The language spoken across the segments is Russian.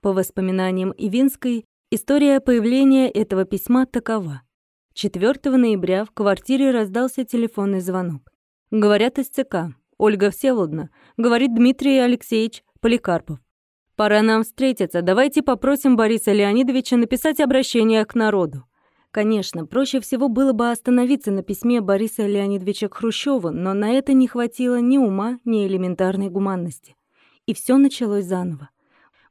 По воспоминаниям Ивинской, история появления этого письма такова. 4 ноября в квартире раздался телефонный звонок. Говорят из ЦК. Ольга Всеволодна, говорит Дмитрий Алексеевич Поликарпов. Пора нам встретиться. Давайте попросим Бориса Леонидовича написать обращение к народу. Конечно, проще всего было бы остановиться на письме Бориса Леонидовича к Хрущеву, но на это не хватило ни ума, ни элементарной гуманности. И все началось заново.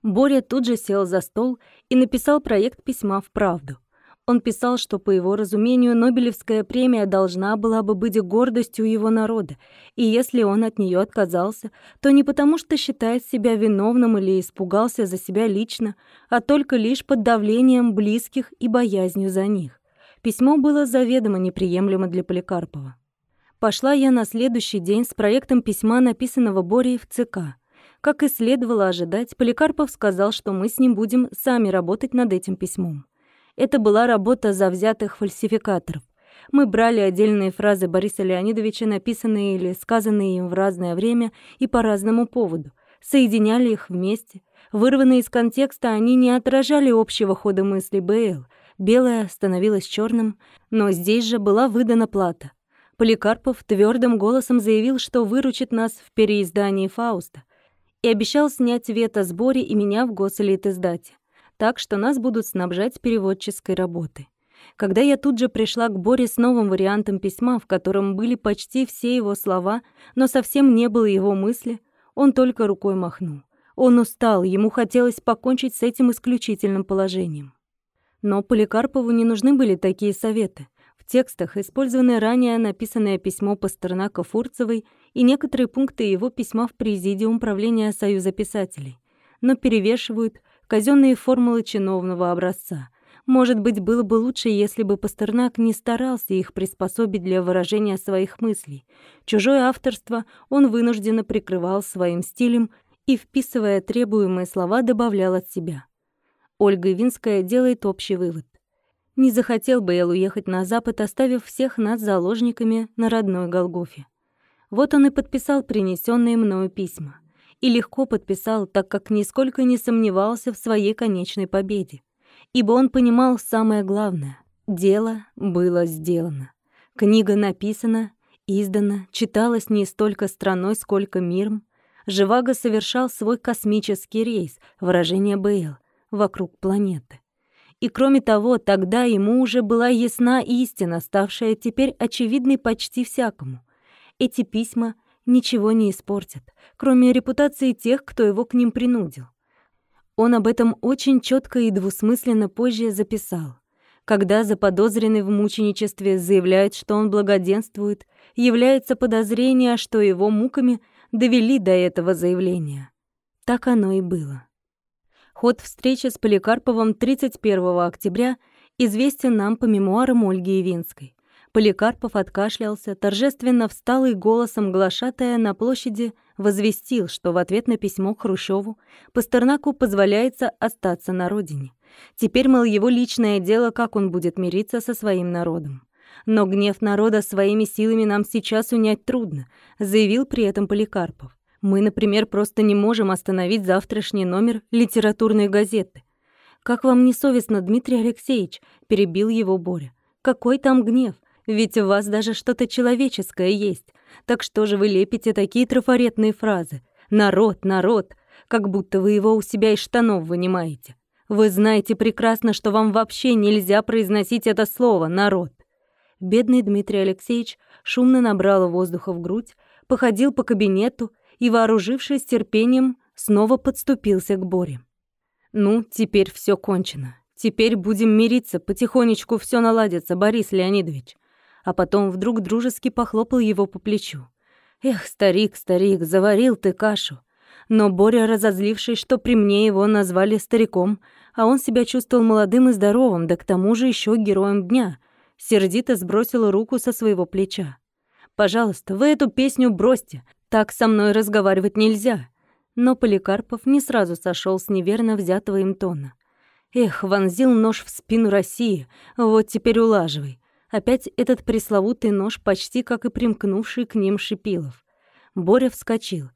Боря тут же сел за стол и написал проект письма в правду. Он писал, что, по его разумению, Нобелевская премия должна была бы быть гордостью его народа, и если он от нее отказался, то не потому, что считает себя виновным или испугался за себя лично, а только лишь под давлением близких и боязнью за них. Письмо было заведомо неприемлемо для Поликарпова. Пошла я на следующий день с проектом письма, написанного Борей в ЦК. Как и следовало ожидать, Поликарпов сказал, что мы с ним будем сами работать над этим письмом. Это была работа завзятых фальсификаторов. Мы брали отдельные фразы Бориса Леонидовича, написанные или сказанные им в разное время и по разному поводу, соединяли их вместе. Вырванные из контекста, они не отражали общего хода мысли БЛ. Белое становилось черным, но здесь же была выдана плата. Поликарпов твердым голосом заявил, что выручит нас в переиздании Фауста, и обещал снять вето сборе и меня в госэлитиздате так что нас будут снабжать переводческой работой. Когда я тут же пришла к Боре с новым вариантом письма, в котором были почти все его слова, но совсем не было его мысли, он только рукой махнул. Он устал, ему хотелось покончить с этим исключительным положением. Но Поликарпову не нужны были такие советы. Текстах использованы ранее написанное письмо Пастернака Фурцевой и некоторые пункты его письма в Президиум правления Союза писателей, но перевешивают казенные формулы чиновного образца. Может быть, было бы лучше, если бы Пастернак не старался их приспособить для выражения своих мыслей. Чужое авторство он вынужденно прикрывал своим стилем и, вписывая требуемые слова, добавлял от себя. Ольга Винская делает общий вывод. Не захотел бы Эл уехать на Запад, оставив всех нас заложниками на родной Голгофе. Вот он и подписал принесенные мною письма и легко подписал, так как нисколько не сомневался в своей конечной победе. Ибо он понимал самое главное — дело было сделано. Книга написана, издана, читалась не столько страной, сколько миром. Живаго совершал свой космический рейс, выражение БЛ, вокруг планеты. И кроме того, тогда ему уже была ясна истина, ставшая теперь очевидной почти всякому. Эти письма — ничего не испортят, кроме репутации тех, кто его к ним принудил. Он об этом очень четко и двусмысленно позже записал. Когда заподозренный в мученичестве заявляет, что он благоденствует, является подозрение, что его муками довели до этого заявления. Так оно и было. Ход встречи с Поликарповым 31 октября известен нам по мемуарам Ольги Ивинской. Поликарпов откашлялся, торжественно встал и голосом глашатая на площади возвестил, что в ответ на письмо к Хрущеву Пастернаку позволяется остаться на родине. Теперь, мол, его личное дело, как он будет мириться со своим народом. Но гнев народа своими силами нам сейчас унять трудно, заявил при этом Поликарпов. Мы, например, просто не можем остановить завтрашний номер литературной газеты. Как вам не совестно, Дмитрий Алексеевич, перебил его Боря. Какой там гнев? Ведь у вас даже что-то человеческое есть. Так что же вы лепите такие трафаретные фразы? Народ, народ, как будто вы его у себя из штанов вынимаете. Вы знаете прекрасно, что вам вообще нельзя произносить это слово «народ». Бедный Дмитрий Алексеевич шумно набрал воздуха в грудь, походил по кабинету и, вооружившись терпением, снова подступился к Боре. «Ну, теперь все кончено. Теперь будем мириться, потихонечку все наладится, Борис Леонидович а потом вдруг дружески похлопал его по плечу. «Эх, старик, старик, заварил ты кашу!» Но Боря, разозлившись, что при мне его назвали стариком, а он себя чувствовал молодым и здоровым, да к тому же еще героем дня, сердито сбросил руку со своего плеча. «Пожалуйста, вы эту песню бросьте, так со мной разговаривать нельзя». Но Поликарпов не сразу сошел с неверно взятого им тона. «Эх, вонзил нож в спину России, вот теперь улаживай. Опять этот пресловутый нож, почти как и примкнувший к ним Шипилов. Боря вскочил.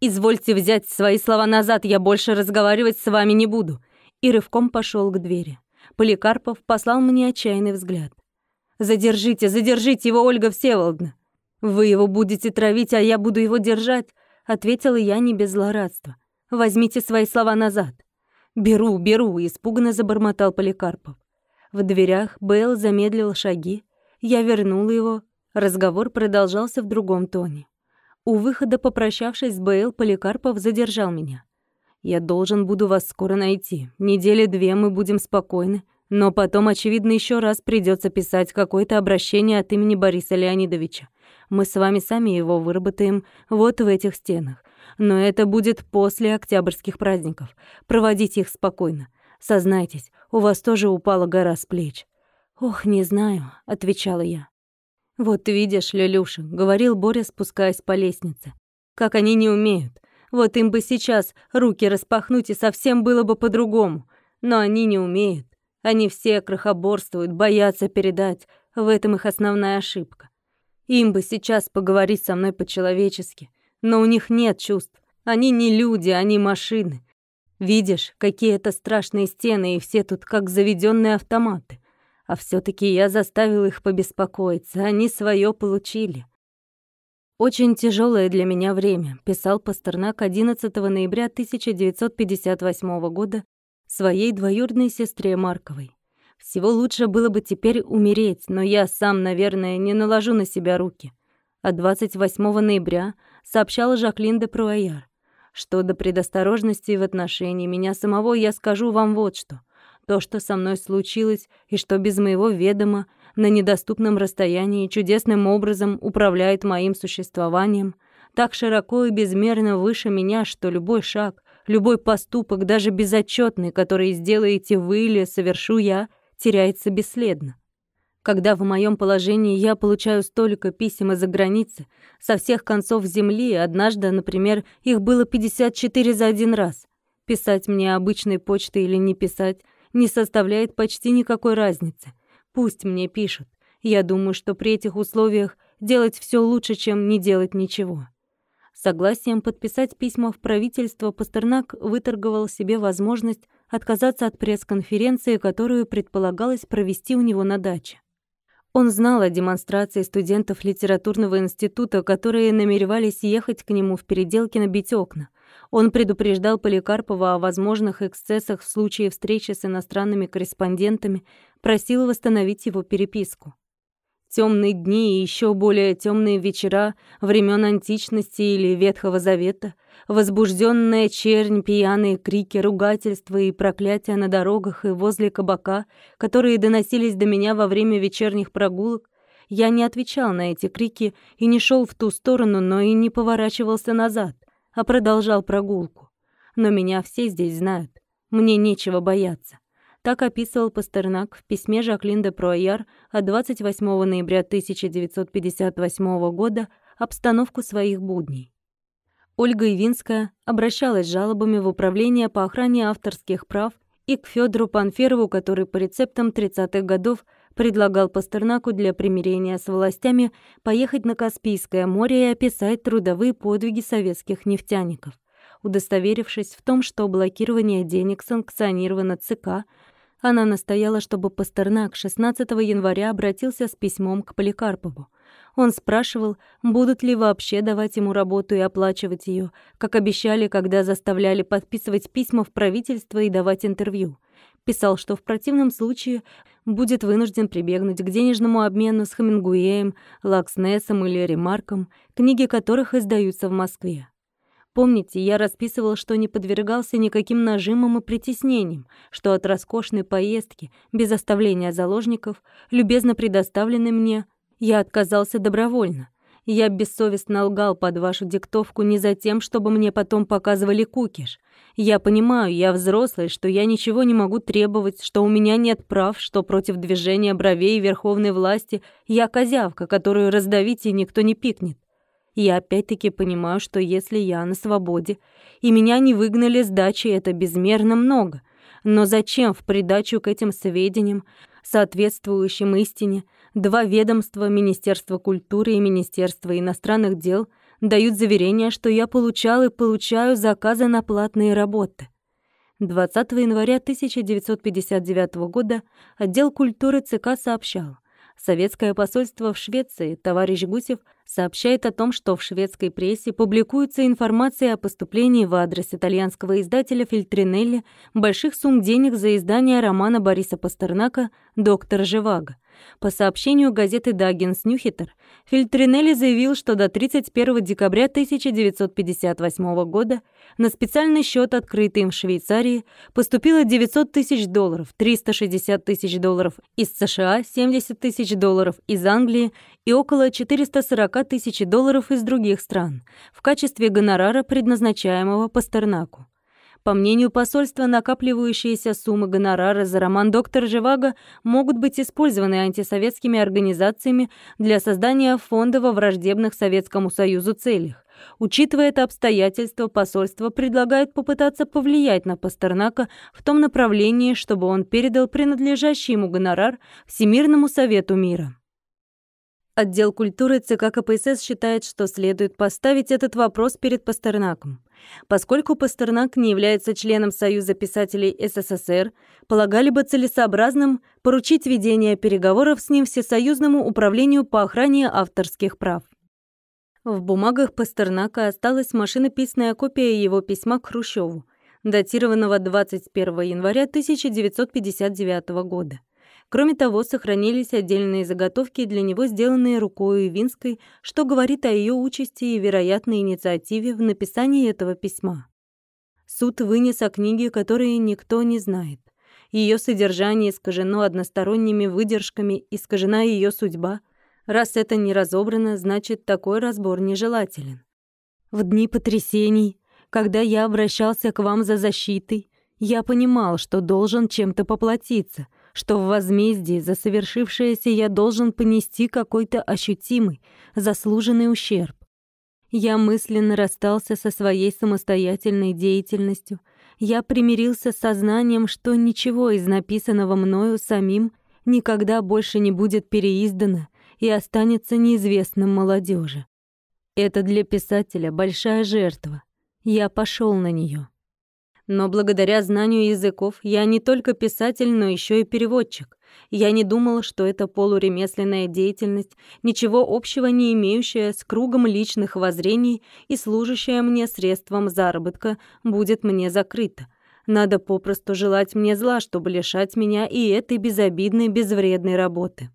«Извольте взять свои слова назад, я больше разговаривать с вами не буду!» И рывком пошел к двери. Поликарпов послал мне отчаянный взгляд. «Задержите, задержите его, Ольга Всеволодна! Вы его будете травить, а я буду его держать!» Ответила я не без злорадства. «Возьмите свои слова назад!» «Беру, беру!» — испуганно забормотал Поликарпов. В дверях Бэл замедлил шаги. Я вернула его. Разговор продолжался в другом тоне. У выхода, попрощавшись с Бэл, Поликарпов задержал меня. «Я должен буду вас скоро найти. Недели две мы будем спокойны, но потом, очевидно, еще раз придется писать какое-то обращение от имени Бориса Леонидовича. Мы с вами сами его выработаем вот в этих стенах. Но это будет после октябрьских праздников. Проводите их спокойно. Сознайтесь, у вас тоже упала гора с плеч». «Ох, не знаю», — отвечала я. «Вот видишь, Лелюша», — говорил Боря, спускаясь по лестнице, «как они не умеют. Вот им бы сейчас руки распахнуть, и совсем было бы по-другому. Но они не умеют. Они все крохоборствуют, боятся передать. В этом их основная ошибка. Им бы сейчас поговорить со мной по-человечески. Но у них нет чувств. Они не люди, они машины. Видишь, какие это страшные стены, и все тут как заведенные автоматы. А все таки я заставил их побеспокоиться, они свое получили. Очень тяжелое для меня время, писал Пастернак 11 ноября 1958 года своей двоюродной сестре Марковой. Всего лучше было бы теперь умереть, но я сам, наверное, не наложу на себя руки. А 28 ноября сообщала Жаклин де Пруаяр. Что до предосторожности в отношении меня самого, я скажу вам вот что. То, что со мной случилось, и что без моего ведома, на недоступном расстоянии чудесным образом управляет моим существованием, так широко и безмерно выше меня, что любой шаг, любой поступок, даже безотчетный, который сделаете вы или совершу я, теряется бесследно. Когда в моем положении я получаю столько писем из-за границы, со всех концов земли, однажды, например, их было 54 за один раз, писать мне обычной почтой или не писать — не составляет почти никакой разницы. Пусть мне пишут. Я думаю, что при этих условиях делать все лучше, чем не делать ничего. Согласием подписать письма в правительство Пастернак выторговал себе возможность отказаться от пресс-конференции, которую предполагалось провести у него на даче. Он знал о демонстрации студентов литературного института, которые намеревались ехать к нему в переделке набить окна. Он предупреждал Поликарпова о возможных эксцессах в случае встречи с иностранными корреспондентами, просил восстановить его переписку. Темные дни и еще более темные вечера времен античности или Ветхого Завета, возбужденная чернь, пьяные крики, ругательства и проклятия на дорогах и возле кабака, которые доносились до меня во время вечерних прогулок, я не отвечал на эти крики и не шел в ту сторону, но и не поворачивался назад а продолжал прогулку. Но меня все здесь знают. Мне нечего бояться. Так описывал Пастернак в письме Жаклин де Пруаяр от 28 ноября 1958 года обстановку своих будней. Ольга Ивинская обращалась с жалобами в Управление по охране авторских прав и к Федору Панферову, который по рецептам 30-х годов предлагал Пастернаку для примирения с властями поехать на Каспийское море и описать трудовые подвиги советских нефтяников. Удостоверившись в том, что блокирование денег санкционировано ЦК, она настояла, чтобы Пастернак 16 января обратился с письмом к Поликарпову. Он спрашивал, будут ли вообще давать ему работу и оплачивать ее, как обещали, когда заставляли подписывать письма в правительство и давать интервью. Писал, что в противном случае будет вынужден прибегнуть к денежному обмену с Хемингуэем, Лакснесом или Ремарком, книги которых издаются в Москве. Помните, я расписывал, что не подвергался никаким нажимам и притеснениям, что от роскошной поездки, без оставления заложников, любезно предоставленной мне, я отказался добровольно — я бессовестно лгал под вашу диктовку не за тем, чтобы мне потом показывали кукиш. Я понимаю, я взрослый, что я ничего не могу требовать, что у меня нет прав, что против движения бровей верховной власти я козявка, которую раздавить и никто не пикнет. Я опять-таки понимаю, что если я на свободе, и меня не выгнали с дачи, это безмерно много. Но зачем в придачу к этим сведениям, соответствующим истине, два ведомства, Министерство культуры и Министерство иностранных дел, дают заверение, что я получал и получаю заказы на платные работы. 20 января 1959 года отдел культуры ЦК сообщал, Советское посольство в Швеции, товарищ Гусев, сообщает о том, что в шведской прессе публикуется информация о поступлении в адрес итальянского издателя Фильтринелли больших сумм денег за издание романа Бориса Пастернака «Доктор Живаго», по сообщению газеты «Даггинс Нюхитер», Фильтринелли заявил, что до 31 декабря 1958 года на специальный счет, открытый им в Швейцарии, поступило 900 тысяч долларов, 360 тысяч долларов из США, 70 тысяч долларов из Англии и около 440 тысяч долларов из других стран в качестве гонорара, предназначаемого Пастернаку. По мнению посольства, накапливающиеся суммы гонорара за роман «Доктор Живаго» могут быть использованы антисоветскими организациями для создания фонда во враждебных Советскому Союзу целях. Учитывая это обстоятельство, посольство предлагает попытаться повлиять на Пастернака в том направлении, чтобы он передал принадлежащий ему гонорар Всемирному Совету мира. Отдел культуры ЦК КПСС считает, что следует поставить этот вопрос перед Пастернаком. Поскольку Пастернак не является членом Союза писателей СССР, полагали бы целесообразным поручить ведение переговоров с ним Всесоюзному управлению по охране авторских прав. В бумагах Пастернака осталась машинописная копия его письма к Хрущеву, датированного 21 января 1959 года. Кроме того, сохранились отдельные заготовки для него, сделанные рукой Винской, что говорит о ее участи и вероятной инициативе в написании этого письма. Суд вынес о книге, которые никто не знает. Ее содержание искажено односторонними выдержками, искажена ее судьба. Раз это не разобрано, значит, такой разбор нежелателен. В дни потрясений, когда я обращался к вам за защитой, я понимал, что должен чем-то поплатиться — что в возмездии за совершившееся я должен понести какой-то ощутимый, заслуженный ущерб. Я мысленно расстался со своей самостоятельной деятельностью. Я примирился с сознанием, что ничего из написанного мною самим никогда больше не будет переиздано и останется неизвестным молодежи. Это для писателя большая жертва. Я пошел на нее. Но благодаря знанию языков я не только писатель, но еще и переводчик. Я не думал, что эта полуремесленная деятельность, ничего общего не имеющая с кругом личных воззрений и служащая мне средством заработка, будет мне закрыта. Надо попросту желать мне зла, чтобы лишать меня и этой безобидной, безвредной работы.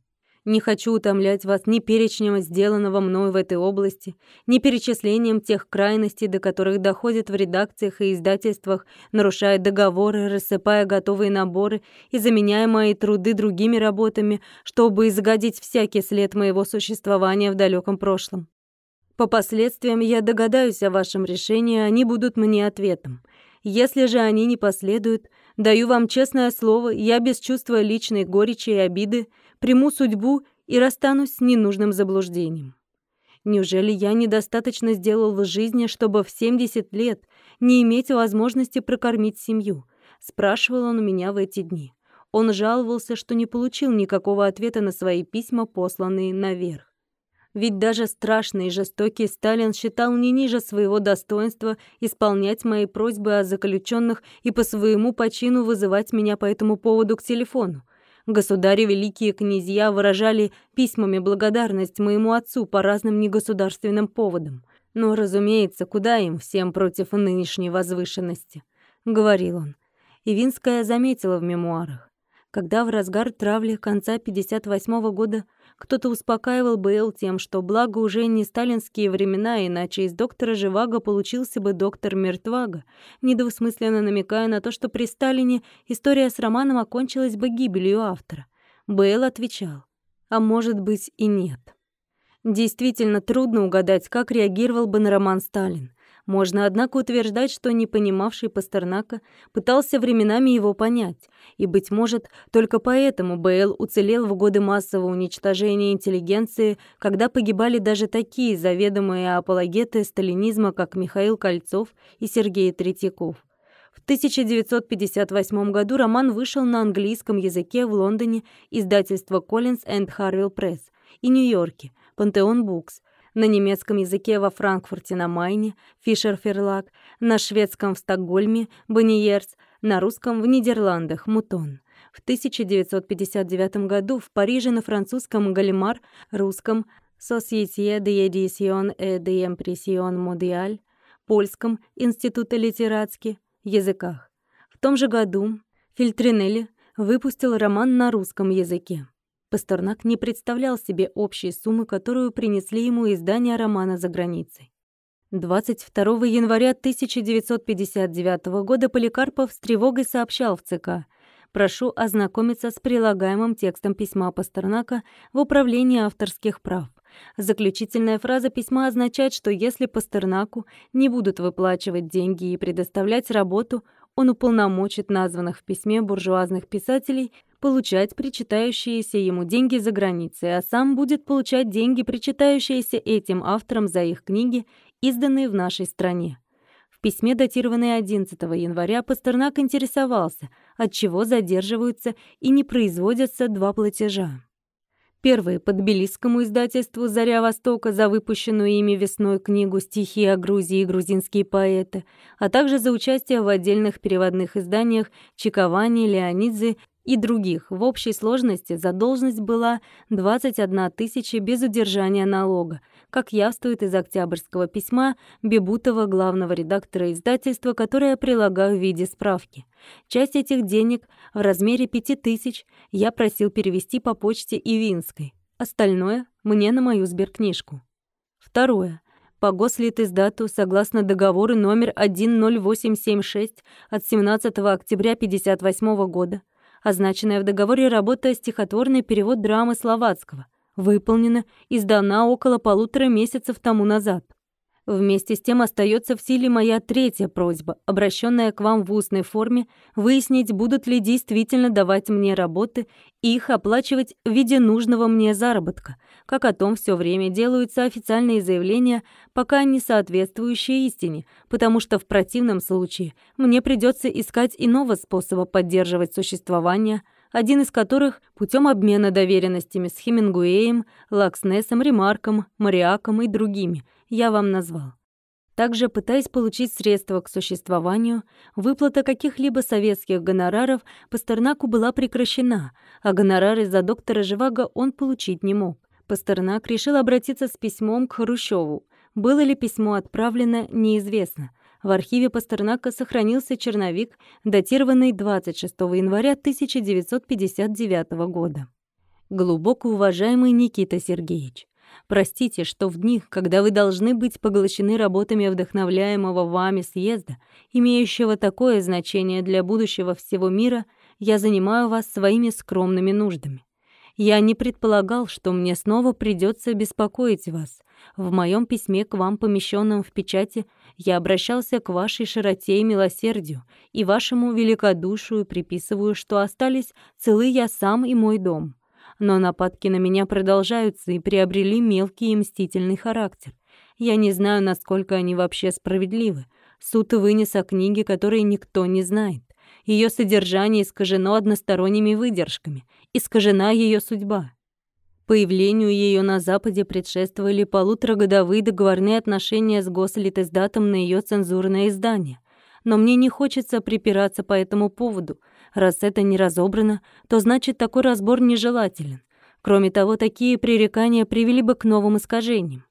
Не хочу утомлять вас ни перечнем сделанного мной в этой области, ни перечислением тех крайностей, до которых доходят в редакциях и издательствах, нарушая договоры, рассыпая готовые наборы и заменяя мои труды другими работами, чтобы изгадить всякий след моего существования в далеком прошлом. По последствиям я догадаюсь о вашем решении, они будут мне ответом. Если же они не последуют, даю вам честное слово, я без чувства личной горечи и обиды приму судьбу и расстанусь с ненужным заблуждением. Неужели я недостаточно сделал в жизни, чтобы в 70 лет не иметь возможности прокормить семью? Спрашивал он у меня в эти дни. Он жаловался, что не получил никакого ответа на свои письма, посланные наверх. Ведь даже страшный и жестокий Сталин считал не ниже своего достоинства исполнять мои просьбы о заключенных и по своему почину вызывать меня по этому поводу к телефону. Государи великие князья выражали письмами благодарность моему отцу по разным негосударственным поводам. Но, разумеется, куда им всем против нынешней возвышенности, говорил он. Ивинская заметила в мемуарах. Когда в разгар травли конца 58 -го года кто-то успокаивал Б.Л. тем, что благо уже не сталинские времена, иначе из доктора Живаго получился бы доктор Мертваго, недвусмысленно намекая на то, что при Сталине история с романом окончилась бы гибелью автора. Б.Л. отвечал, а может быть и нет. Действительно трудно угадать, как реагировал бы на роман Сталин. Можно, однако, утверждать, что не понимавший Пастернака пытался временами его понять, и, быть может, только поэтому Б.Л. уцелел в годы массового уничтожения интеллигенции, когда погибали даже такие заведомые апологеты сталинизма, как Михаил Кольцов и Сергей Третьяков. В 1958 году роман вышел на английском языке в Лондоне издательство Collins and Harville Press и Нью-Йорке, Пантеон Букс, на немецком языке во Франкфурте на Майне, Фишер Ферлаг, на шведском в Стокгольме, Бониерс, на русском в Нидерландах, Мутон. В 1959 году в Париже на французском Галимар, русском Société d'édition et d'impression mondiale, польском Института литератски, языках. В том же году Фильтринелли выпустил роман на русском языке. Пастернак не представлял себе общей суммы, которую принесли ему издания романа за границей. 22 января 1959 года Поликарпов с тревогой сообщал в ЦК «Прошу ознакомиться с прилагаемым текстом письма Пастернака в управлении авторских прав. Заключительная фраза письма означает, что если Пастернаку не будут выплачивать деньги и предоставлять работу, он уполномочит названных в письме буржуазных писателей получать причитающиеся ему деньги за границей, а сам будет получать деньги, причитающиеся этим авторам за их книги, изданные в нашей стране. В письме, датированное 11 января, Пастернак интересовался, от чего задерживаются и не производятся два платежа. Первый по тбилисскому издательству «Заря Востока» за выпущенную ими весной книгу «Стихи о Грузии и грузинские поэты», а также за участие в отдельных переводных изданиях «Чиковани», «Леонидзе» и других. В общей сложности задолженность была 21 тысяча без удержания налога, как явствует из октябрьского письма Бебутова, главного редактора издательства, которое прилагаю в виде справки. Часть этих денег в размере 5000 я просил перевести по почте Ивинской. Остальное — мне на мою сберкнижку. Второе. По гослитиздату, согласно договору номер 10876 от 17 октября 1958 года, означенная в договоре работа «Стихотворный перевод драмы Словацкого», выполнена и сдана около полутора месяцев тому назад. Вместе с тем остается в силе моя третья просьба, обращенная к вам в устной форме, выяснить, будут ли действительно давать мне работы и их оплачивать в виде нужного мне заработка, как о том все время делаются официальные заявления, пока не соответствующие истине, потому что в противном случае мне придется искать иного способа поддерживать существование, один из которых путем обмена доверенностями с Хемингуэем, Лакснесом, Ремарком, Мариаком и другими я вам назвал. Также, пытаясь получить средства к существованию, выплата каких-либо советских гонораров Пастернаку была прекращена, а гонорары за доктора Живаго он получить не мог. Пастернак решил обратиться с письмом к Хрущеву. Было ли письмо отправлено, неизвестно — в архиве Пастернака сохранился черновик, датированный 26 января 1959 года. Глубоко уважаемый Никита Сергеевич, простите, что в дни, когда вы должны быть поглощены работами вдохновляемого вами съезда, имеющего такое значение для будущего всего мира, я занимаю вас своими скромными нуждами. Я не предполагал, что мне снова придется беспокоить вас. В моем письме к вам, помещенном в печати, я обращался к вашей широте и милосердию, и вашему великодушию приписываю, что остались целы я сам и мой дом. Но нападки на меня продолжаются и приобрели мелкий и мстительный характер. Я не знаю, насколько они вообще справедливы. Суд вынес о книге, которой никто не знает. Ее содержание искажено односторонними выдержками, искажена ее судьба. Появлению ее на Западе предшествовали полуторагодовые договорные отношения с Гослитиздатом на ее цензурное издание. Но мне не хочется припираться по этому поводу. Раз это не разобрано, то значит такой разбор нежелателен. Кроме того, такие пререкания привели бы к новым искажениям.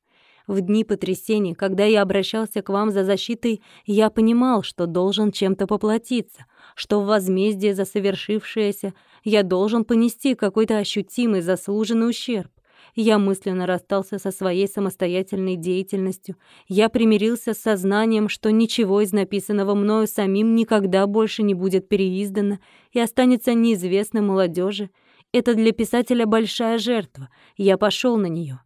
В дни потрясений, когда я обращался к вам за защитой, я понимал, что должен чем-то поплатиться, что в возмездие за совершившееся я должен понести какой-то ощутимый заслуженный ущерб. Я мысленно расстался со своей самостоятельной деятельностью. Я примирился с сознанием, что ничего из написанного мною самим никогда больше не будет переиздано и останется неизвестно молодежи. Это для писателя большая жертва. Я пошел на нее.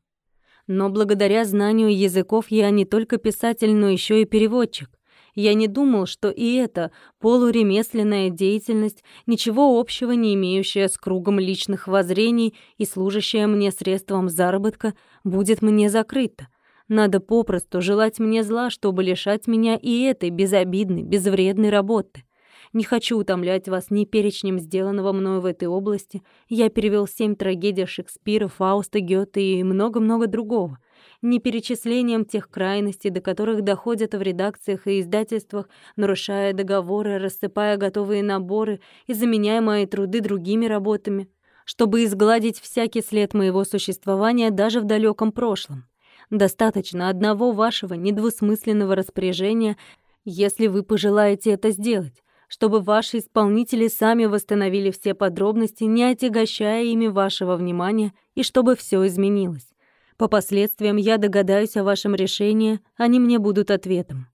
Но благодаря знанию языков я не только писатель, но еще и переводчик. Я не думал, что и эта полуремесленная деятельность, ничего общего не имеющая с кругом личных воззрений и служащая мне средством заработка, будет мне закрыта. Надо попросту желать мне зла, чтобы лишать меня и этой безобидной, безвредной работы. Не хочу утомлять вас ни перечнем сделанного мною в этой области. Я перевел семь трагедий Шекспира, Фауста, Гёте и много-много другого. Ни перечислением тех крайностей, до которых доходят в редакциях и издательствах, нарушая договоры, рассыпая готовые наборы и заменяя мои труды другими работами, чтобы изгладить всякий след моего существования даже в далеком прошлом. Достаточно одного вашего недвусмысленного распоряжения, если вы пожелаете это сделать, чтобы ваши исполнители сами восстановили все подробности, не отягощая ими вашего внимания, и чтобы все изменилось. По последствиям я догадаюсь о вашем решении, они мне будут ответом.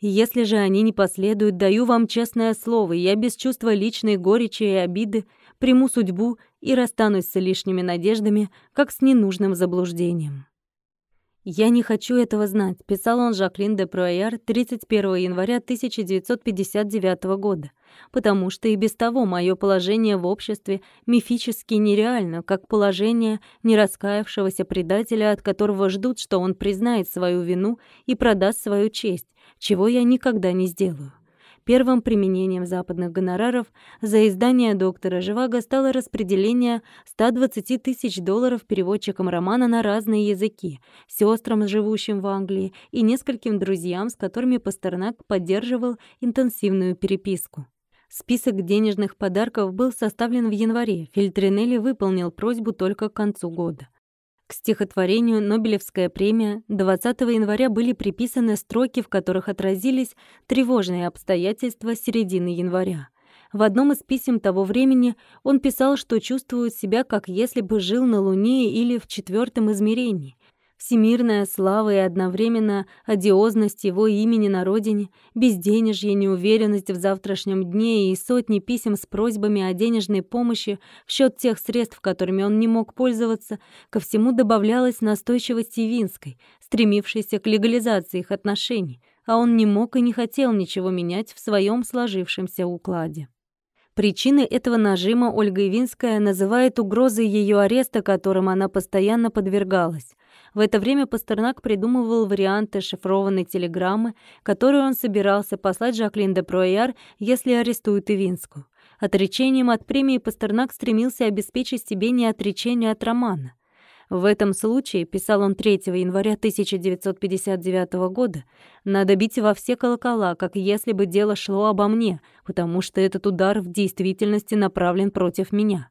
если же они не последуют, даю вам честное слово, я без чувства личной горечи и обиды приму судьбу и расстанусь с лишними надеждами, как с ненужным заблуждением. «Я не хочу этого знать», — писал он Жаклин де Пруайяр 31 января 1959 года, «потому что и без того мое положение в обществе мифически нереально, как положение нераскаявшегося предателя, от которого ждут, что он признает свою вину и продаст свою честь, чего я никогда не сделаю. Первым применением западных гонораров за издание доктора Живаго стало распределение 120 тысяч долларов переводчикам романа на разные языки, сестрам, живущим в Англии, и нескольким друзьям, с которыми Пастернак поддерживал интенсивную переписку. Список денежных подарков был составлен в январе. Фильтринелли выполнил просьбу только к концу года. К стихотворению «Нобелевская премия» 20 января были приписаны строки, в которых отразились тревожные обстоятельства середины января. В одном из писем того времени он писал, что чувствует себя, как если бы жил на Луне или в четвертом измерении, Всемирная слава и одновременно одиозность его имени на родине, безденежье, неуверенность в завтрашнем дне и сотни писем с просьбами о денежной помощи в счет тех средств, которыми он не мог пользоваться, ко всему добавлялась настойчивость Явинской, стремившейся к легализации их отношений, а он не мог и не хотел ничего менять в своем сложившемся укладе. Причиной этого нажима Ольга Ивинская называет угрозы ее ареста, которым она постоянно подвергалась. В это время Пастернак придумывал варианты шифрованной телеграммы, которую он собирался послать Жаклин де Пруэяр, если арестуют Ивинскую. Отречением от премии Пастернак стремился обеспечить себе не отречение от романа. В этом случае, писал он 3 января 1959 года, надо бить во все колокола, как если бы дело шло обо мне, потому что этот удар в действительности направлен против меня.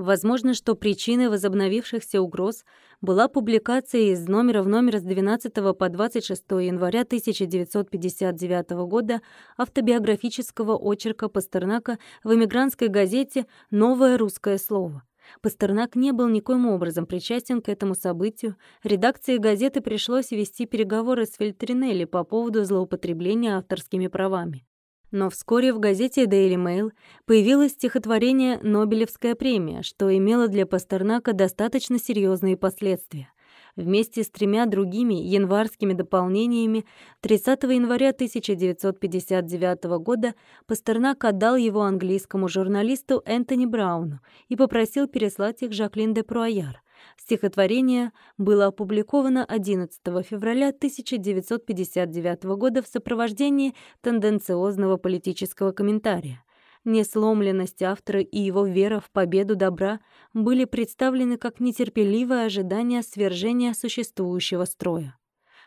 Возможно, что причиной возобновившихся угроз была публикация из номера в номер с 12 по 26 января 1959 года автобиографического очерка Пастернака в эмигрантской газете «Новое русское слово». Пастернак не был никоим образом причастен к этому событию. Редакции газеты пришлось вести переговоры с Фельтринелли по поводу злоупотребления авторскими правами. Но вскоре в газете Daily Mail появилось стихотворение «Нобелевская премия», что имело для Пастернака достаточно серьезные последствия. Вместе с тремя другими январскими дополнениями 30 января 1959 года Пастернак отдал его английскому журналисту Энтони Брауну и попросил переслать их Жаклин де Пруаяр – Стихотворение было опубликовано 11 февраля 1959 года в сопровождении тенденциозного политического комментария. Несломленность автора и его вера в победу добра были представлены как нетерпеливое ожидание свержения существующего строя.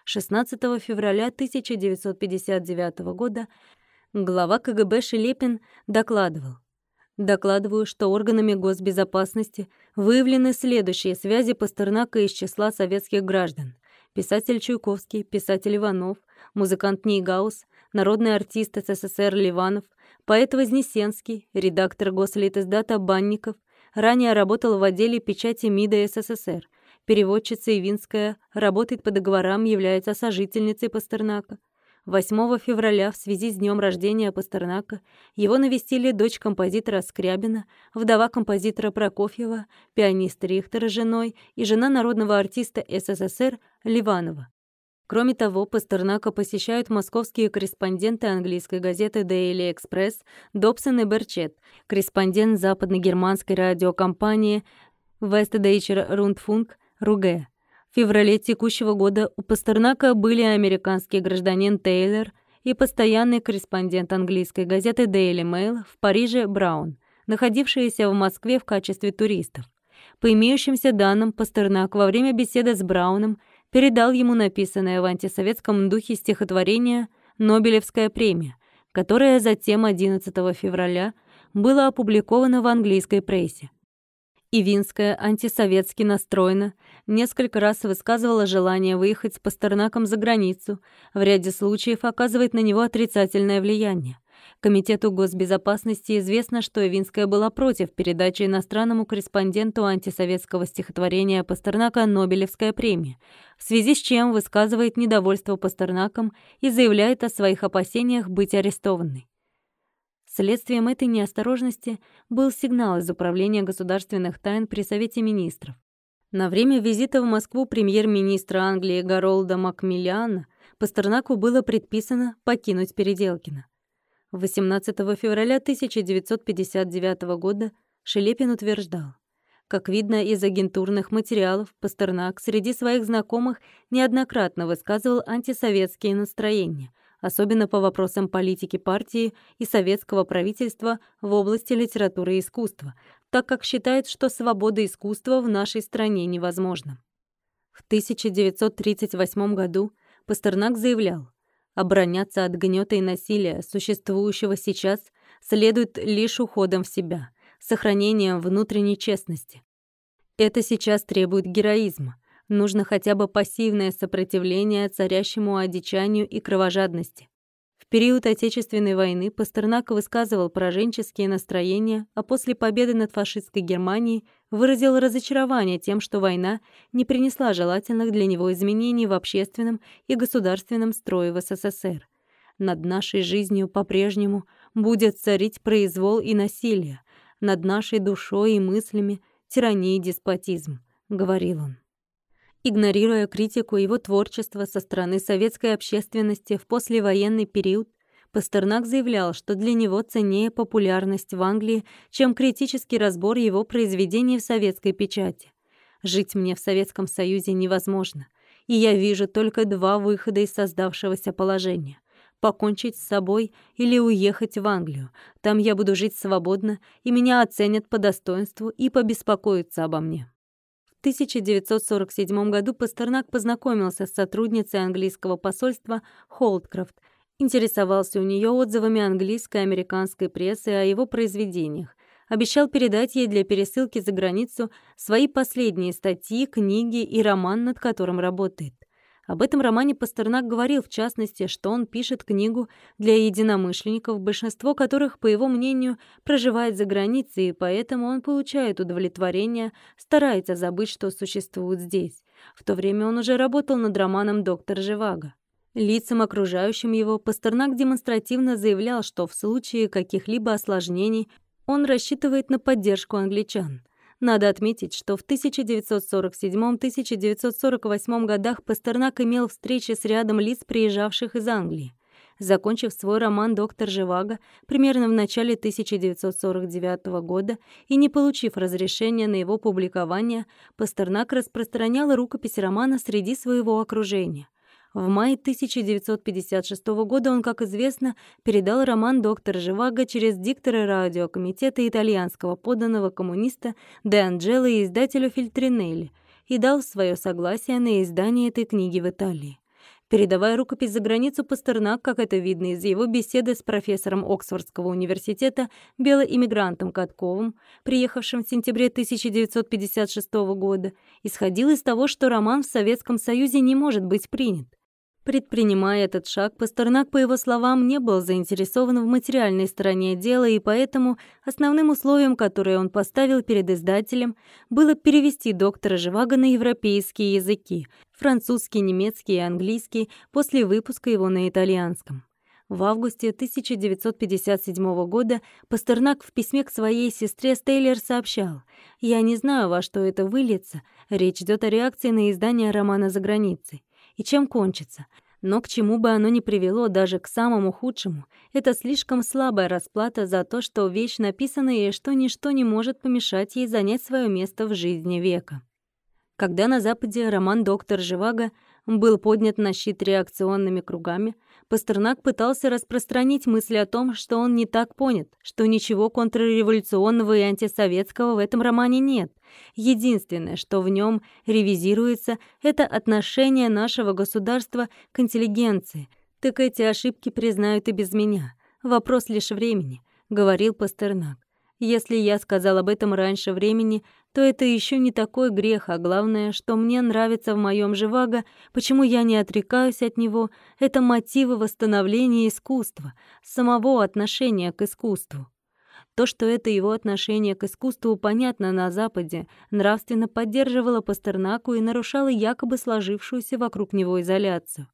16 февраля 1959 года глава КГБ Шелепин докладывал Докладываю, что органами госбезопасности выявлены следующие связи Пастернака из числа советских граждан. Писатель Чуйковский, писатель Иванов, музыкант Нейгаус, народный артист СССР Ливанов, поэт Вознесенский, редактор Гослитиздата Банников, ранее работал в отделе печати МИДа СССР, переводчица Ивинская, работает по договорам, является сожительницей Пастернака. 8 февраля в связи с днем рождения Пастернака его навестили дочь композитора Скрябина, вдова композитора Прокофьева, пианист Рихтера женой и жена народного артиста СССР Ливанова. Кроме того, Пастернака посещают московские корреспонденты английской газеты Daily Express Добсон и Берчет, корреспондент западно-германской радиокомпании Westdeutscher Rundfunk Руге, в феврале текущего года у Пастернака были американский гражданин Тейлор и постоянный корреспондент английской газеты Daily Mail в Париже Браун, находившиеся в Москве в качестве туристов. По имеющимся данным, Пастернак во время беседы с Брауном передал ему написанное в антисоветском духе стихотворение «Нобелевская премия», которое затем 11 февраля было опубликовано в английской прессе. Ивинская, антисоветски настроена, несколько раз высказывала желание выехать с Пастернаком за границу, в ряде случаев оказывает на него отрицательное влияние. Комитету госбезопасности известно, что Ивинская была против передачи иностранному корреспонденту антисоветского стихотворения Пастернака Нобелевская премия, в связи с чем высказывает недовольство Пастернаком и заявляет о своих опасениях быть арестованной. Следствием этой неосторожности был сигнал из Управления государственных тайн при Совете министров. На время визита в Москву премьер-министра Англии Гаролда Макмиллиана Пастернаку было предписано покинуть Переделкино. 18 февраля 1959 года Шелепин утверждал, как видно из агентурных материалов, Пастернак среди своих знакомых неоднократно высказывал антисоветские настроения – особенно по вопросам политики партии и советского правительства в области литературы и искусства, так как считает, что свобода искусства в нашей стране невозможна. В 1938 году Пастернак заявлял, обороняться от гнета и насилия, существующего сейчас, следует лишь уходом в себя, сохранением внутренней честности. Это сейчас требует героизма, Нужно хотя бы пассивное сопротивление царящему одичанию и кровожадности. Период Отечественной войны Пастернак высказывал пораженческие настроения, а после победы над фашистской Германией выразил разочарование тем, что война не принесла желательных для него изменений в общественном и государственном строе в СССР. Над нашей жизнью по-прежнему будет царить произвол и насилие, над нашей душой и мыслями тирания и деспотизм, говорил он. Игнорируя критику его творчества со стороны советской общественности в послевоенный период, Пастернак заявлял, что для него ценнее популярность в Англии, чем критический разбор его произведений в советской печати. Жить мне в Советском Союзе невозможно, и я вижу только два выхода из создавшегося положения — покончить с собой или уехать в Англию. Там я буду жить свободно, и меня оценят по достоинству и побеспокоятся обо мне. 1947 году Пастернак познакомился с сотрудницей английского посольства Холдкрафт, интересовался у нее отзывами английской и американской прессы о его произведениях, обещал передать ей для пересылки за границу свои последние статьи, книги и роман, над которым работает. Об этом романе Пастернак говорил, в частности, что он пишет книгу для единомышленников, большинство которых, по его мнению, проживает за границей, и поэтому он получает удовлетворение, старается забыть, что существует здесь. В то время он уже работал над романом «Доктор Живаго». Лицам, окружающим его, Пастернак демонстративно заявлял, что в случае каких-либо осложнений он рассчитывает на поддержку англичан – надо отметить, что в 1947-1948 годах Пастернак имел встречи с рядом лиц, приезжавших из Англии. Закончив свой роман «Доктор Живаго» примерно в начале 1949 года и не получив разрешения на его публикование, Пастернак распространял рукопись романа среди своего окружения. В мае 1956 года он, как известно, передал роман «Доктор Живаго» через диктора радиокомитета итальянского подданного коммуниста Де Анджело и издателю Фильтринелли и дал свое согласие на издание этой книги в Италии. Передавая рукопись за границу, Пастернак, как это видно из его беседы с профессором Оксфордского университета, белоиммигрантом Катковым, приехавшим в сентябре 1956 года, исходил из того, что роман в Советском Союзе не может быть принят. Предпринимая этот шаг, Пастернак, по его словам, не был заинтересован в материальной стороне дела, и поэтому основным условием, которое он поставил перед издателем, было перевести доктора Живаго на европейские языки — французский, немецкий и английский после выпуска его на итальянском. В августе 1957 года Пастернак в письме к своей сестре Стейлер сообщал «Я не знаю, во что это выльется. Речь идет о реакции на издание романа за границей и чем кончится. Но к чему бы оно ни привело, даже к самому худшему, это слишком слабая расплата за то, что вещь написана и что ничто не может помешать ей занять свое место в жизни века. Когда на Западе роман «Доктор Живаго» был поднят на щит реакционными кругами, Пастернак пытался распространить мысль о том, что он не так понят, что ничего контрреволюционного и антисоветского в этом романе нет. Единственное, что в нем ревизируется, это отношение нашего государства к интеллигенции. Так эти ошибки признают и без меня. Вопрос лишь времени, говорил Пастернак. Если я сказал об этом раньше времени, то это еще не такой грех, а главное, что мне нравится в моем живаго, почему я не отрекаюсь от него, это мотивы восстановления искусства, самого отношения к искусству. То, что это его отношение к искусству понятно на Западе, нравственно поддерживало Пастернаку и нарушало якобы сложившуюся вокруг него изоляцию.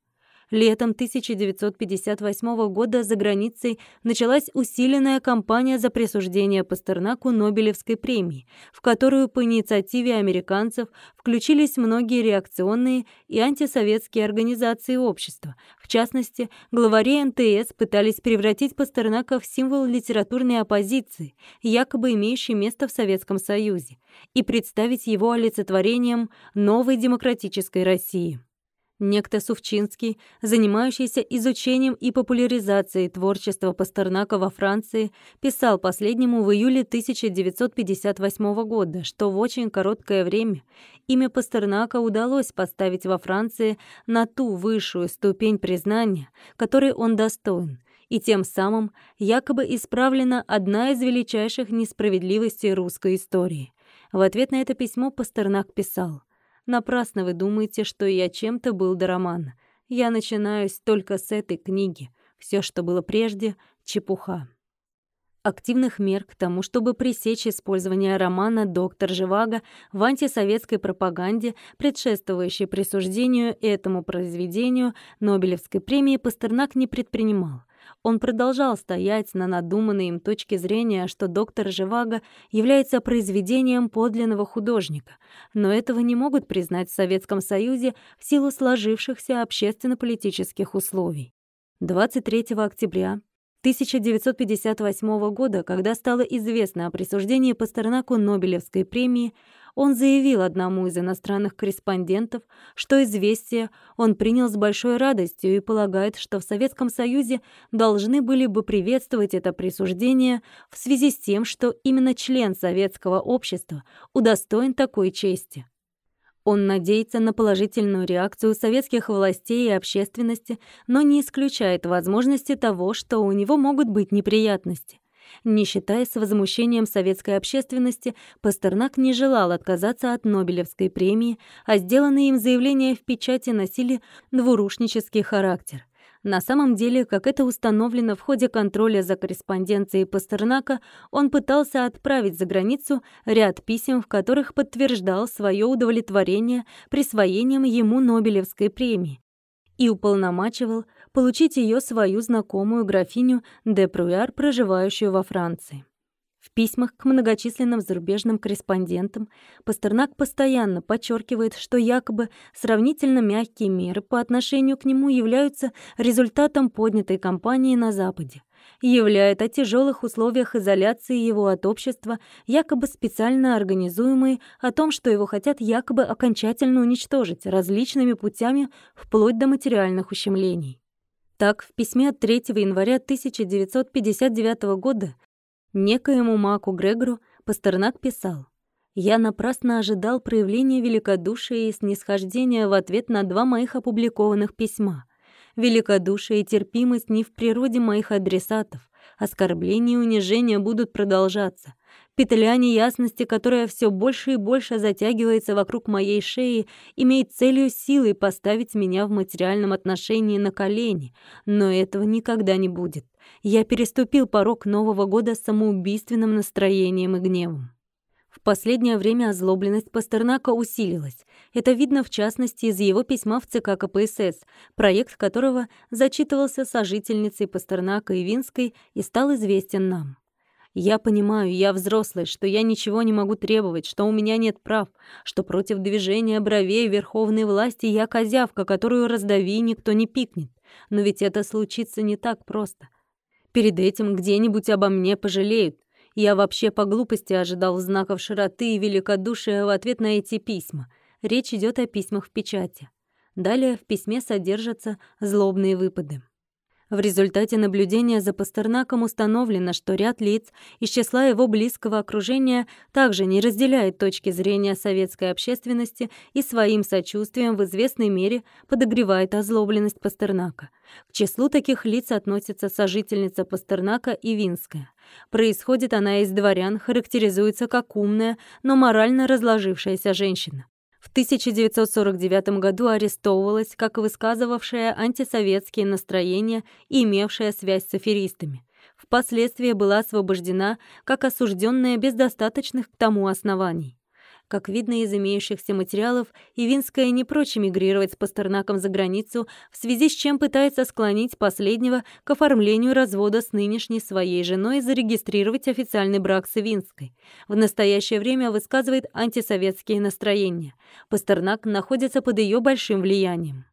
Летом 1958 года за границей началась усиленная кампания за присуждение Пастернаку Нобелевской премии, в которую по инициативе американцев включились многие реакционные и антисоветские организации общества. В частности, главари НТС пытались превратить Пастернака в символ литературной оппозиции, якобы имеющей место в Советском Союзе, и представить его олицетворением новой демократической России. Некто Сувчинский, занимающийся изучением и популяризацией творчества Пастернака во Франции, писал последнему в июле 1958 года, что в очень короткое время имя Пастернака удалось поставить во Франции на ту высшую ступень признания, которой он достоин, и тем самым якобы исправлена одна из величайших несправедливостей русской истории. В ответ на это письмо Пастернак писал – Напрасно вы думаете, что я чем-то был до романа. Я начинаюсь только с этой книги. Все, что было прежде — чепуха. Активных мер к тому, чтобы пресечь использование романа «Доктор Живаго» в антисоветской пропаганде, предшествующей присуждению этому произведению Нобелевской премии, Пастернак не предпринимал. Он продолжал стоять на надуманной им точке зрения, что доктор Живаго является произведением подлинного художника, но этого не могут признать в Советском Союзе в силу сложившихся общественно-политических условий. 23 октября 1958 года, когда стало известно о присуждении Пастернаку Нобелевской премии, он заявил одному из иностранных корреспондентов, что известие он принял с большой радостью и полагает, что в Советском Союзе должны были бы приветствовать это присуждение в связи с тем, что именно член советского общества удостоен такой чести. Он надеется на положительную реакцию советских властей и общественности, но не исключает возможности того, что у него могут быть неприятности. Не считаясь возмущением советской общественности, Пастернак не желал отказаться от Нобелевской премии, а сделанные им заявления в печати носили двурушнический характер. На самом деле, как это установлено в ходе контроля за корреспонденцией Пастернака, он пытался отправить за границу ряд писем, в которых подтверждал свое удовлетворение присвоением ему Нобелевской премии и уполномачивал получить ее свою знакомую графиню де Пруяр, проживающую во Франции. В письмах к многочисленным зарубежным корреспондентам Пастернак постоянно подчеркивает, что якобы сравнительно мягкие меры по отношению к нему являются результатом поднятой кампании на Западе являет о тяжелых условиях изоляции его от общества, якобы специально организуемые, о том, что его хотят якобы окончательно уничтожить различными путями вплоть до материальных ущемлений. Так, в письме от 3 января 1959 года некоему Маку Грегору Пастернак писал «Я напрасно ожидал проявления великодушия и снисхождения в ответ на два моих опубликованных письма. Великодушие и терпимость не в природе моих адресатов. Оскорбления и унижения будут продолжаться. Петля неясности, которая все больше и больше затягивается вокруг моей шеи, имеет целью силой поставить меня в материальном отношении на колени, но этого никогда не будет. Я переступил порог Нового года с самоубийственным настроением и гневом. В последнее время озлобленность Пастернака усилилась. Это видно, в частности, из его письма в ЦК КПСС, проект которого зачитывался сожительницей Пастернака и Винской и стал известен нам. Я понимаю, я взрослый, что я ничего не могу требовать, что у меня нет прав, что против движения бровей верховной власти я козявка, которую раздави, никто не пикнет. Но ведь это случится не так просто. Перед этим где-нибудь обо мне пожалеют, я вообще по глупости ожидал знаков широты и великодушия в ответ на эти письма. Речь идет о письмах в печати. Далее в письме содержатся злобные выпады. В результате наблюдения за Пастернаком установлено, что ряд лиц из числа его близкого окружения также не разделяет точки зрения советской общественности и своим сочувствием в известной мере подогревает озлобленность Пастернака. К числу таких лиц относится сожительница Пастернака Ивинская. Происходит она из дворян, характеризуется как умная, но морально разложившаяся женщина. В 1949 году арестовывалась как высказывавшая антисоветские настроения и имевшая связь с аферистами. Впоследствии была освобождена как осужденная без достаточных к тому оснований. Как видно из имеющихся материалов, Ивинская не прочь эмигрировать с Пастернаком за границу, в связи с чем пытается склонить последнего к оформлению развода с нынешней своей женой и зарегистрировать официальный брак с Ивинской. В настоящее время высказывает антисоветские настроения. Пастернак находится под ее большим влиянием.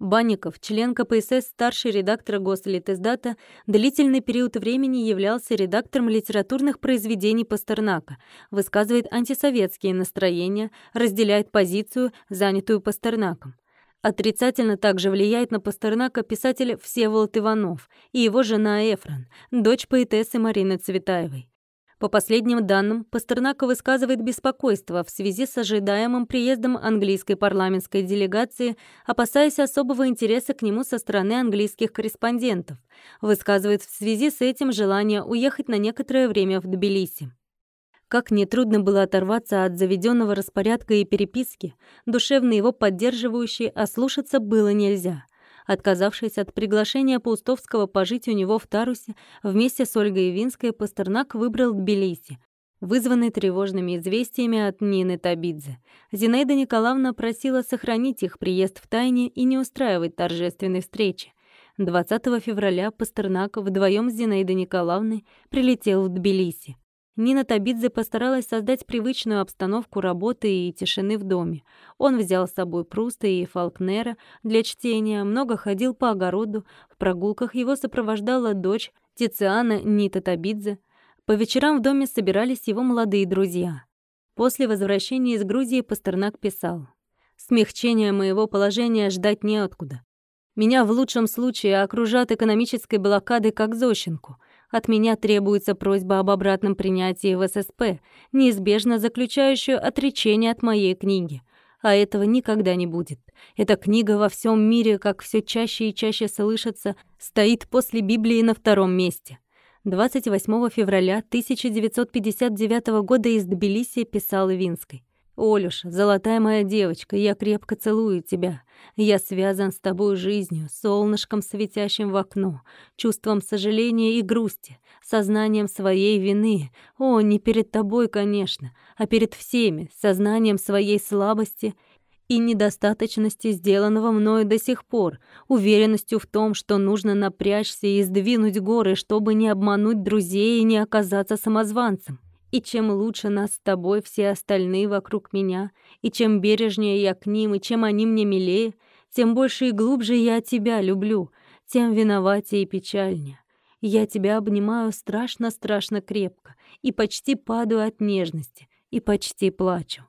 Банников, член КПСС, старший редактор Гослитиздата, длительный период времени являлся редактором литературных произведений Пастернака, высказывает антисоветские настроения, разделяет позицию, занятую Пастернаком. Отрицательно также влияет на Пастернака писатель Всеволод Иванов и его жена Эфрон, дочь поэтессы Марины Цветаевой. По последним данным, Пастернак высказывает беспокойство в связи с ожидаемым приездом английской парламентской делегации, опасаясь особого интереса к нему со стороны английских корреспондентов. Высказывает в связи с этим желание уехать на некоторое время в Тбилиси. Как нетрудно было оторваться от заведенного распорядка и переписки, душевно его поддерживающей ослушаться было нельзя — Отказавшись от приглашения Паустовского пожить у него в Тарусе, вместе с Ольгой Винской Пастернак выбрал Тбилиси, вызванный тревожными известиями от Нины Табидзе. Зинаида Николаевна просила сохранить их приезд в тайне и не устраивать торжественной встречи. 20 февраля Пастернак вдвоем с Зинаидой Николаевной прилетел в Тбилиси. Нина Табидзе постаралась создать привычную обстановку работы и тишины в доме. Он взял с собой Пруста и Фолкнера для чтения, много ходил по огороду, в прогулках его сопровождала дочь Тициана Нита Табидзе. По вечерам в доме собирались его молодые друзья. После возвращения из Грузии Пастернак писал «Смягчения моего положения ждать неоткуда. Меня в лучшем случае окружат экономической блокадой, как Зощенку — от меня требуется просьба об обратном принятии в ССП, неизбежно заключающую отречение от моей книги. А этого никогда не будет. Эта книга во всем мире, как все чаще и чаще слышится, стоит после Библии на втором месте. 28 февраля 1959 года из Тбилиси писал Винской. «Олюш, золотая моя девочка, я крепко целую тебя. Я связан с тобой жизнью, солнышком, светящим в окно, чувством сожаления и грусти, сознанием своей вины. О, не перед тобой, конечно, а перед всеми, сознанием своей слабости и недостаточности сделанного мною до сих пор, уверенностью в том, что нужно напрячься и сдвинуть горы, чтобы не обмануть друзей и не оказаться самозванцем. И чем лучше нас с тобой все остальные вокруг меня, и чем бережнее я к ним, и чем они мне милее, тем больше и глубже я тебя люблю, тем виноватее и печальнее. Я тебя обнимаю страшно-страшно крепко и почти падаю от нежности, и почти плачу.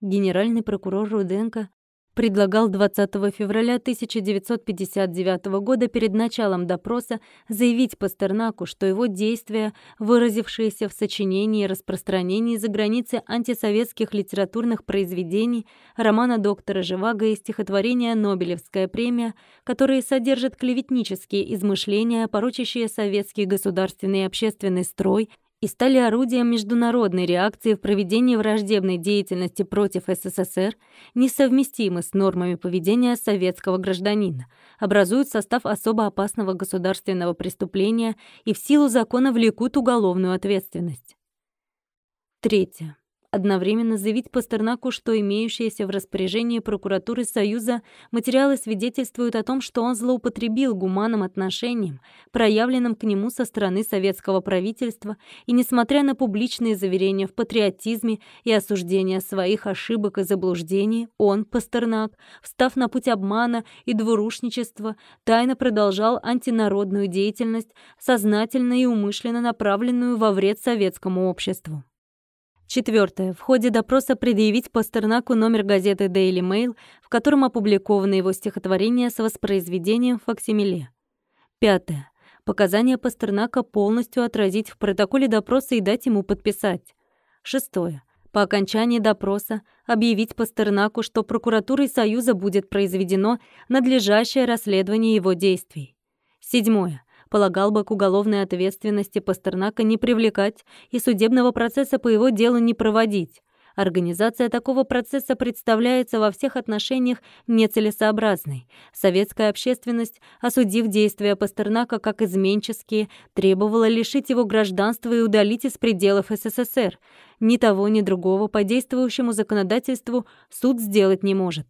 Генеральный прокурор Руденко предлагал 20 февраля 1959 года перед началом допроса заявить Пастернаку, что его действия, выразившиеся в сочинении и распространении за границей антисоветских литературных произведений, романа доктора Живаго и стихотворения «Нобелевская премия», которые содержат клеветнические измышления, порочащие советский государственный и общественный строй и стали орудием международной реакции в проведении враждебной деятельности против СССР, несовместимы с нормами поведения советского гражданина, образуют состав особо опасного государственного преступления и в силу закона влекут уголовную ответственность. Третье одновременно заявить Пастернаку, что имеющиеся в распоряжении прокуратуры Союза материалы свидетельствуют о том, что он злоупотребил гуманным отношением, проявленным к нему со стороны советского правительства, и, несмотря на публичные заверения в патриотизме и осуждение своих ошибок и заблуждений, он, Пастернак, встав на путь обмана и двурушничества, тайно продолжал антинародную деятельность, сознательно и умышленно направленную во вред советскому обществу. Четвертое. В ходе допроса предъявить Пастернаку номер газеты Daily Mail, в котором опубликовано его стихотворение с воспроизведением факсимиле. Пятое. Показания Пастернака полностью отразить в протоколе допроса и дать ему подписать. Шестое. По окончании допроса объявить Пастернаку, что прокуратурой Союза будет произведено надлежащее расследование его действий. Седьмое. Полагал бы к уголовной ответственности Пастернака не привлекать и судебного процесса по его делу не проводить, Организация такого процесса представляется во всех отношениях нецелесообразной. Советская общественность, осудив действия Пастернака как изменческие, требовала лишить его гражданства и удалить из пределов СССР. Ни того, ни другого по действующему законодательству суд сделать не может.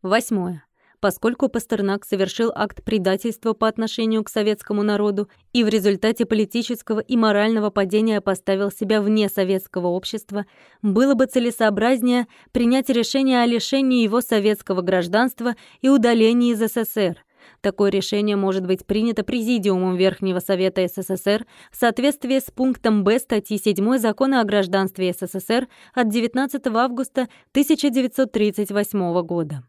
Восьмое поскольку Пастернак совершил акт предательства по отношению к советскому народу и в результате политического и морального падения поставил себя вне советского общества, было бы целесообразнее принять решение о лишении его советского гражданства и удалении из СССР. Такое решение может быть принято Президиумом Верхнего Совета СССР в соответствии с пунктом Б статьи 7 Закона о гражданстве СССР от 19 августа 1938 года.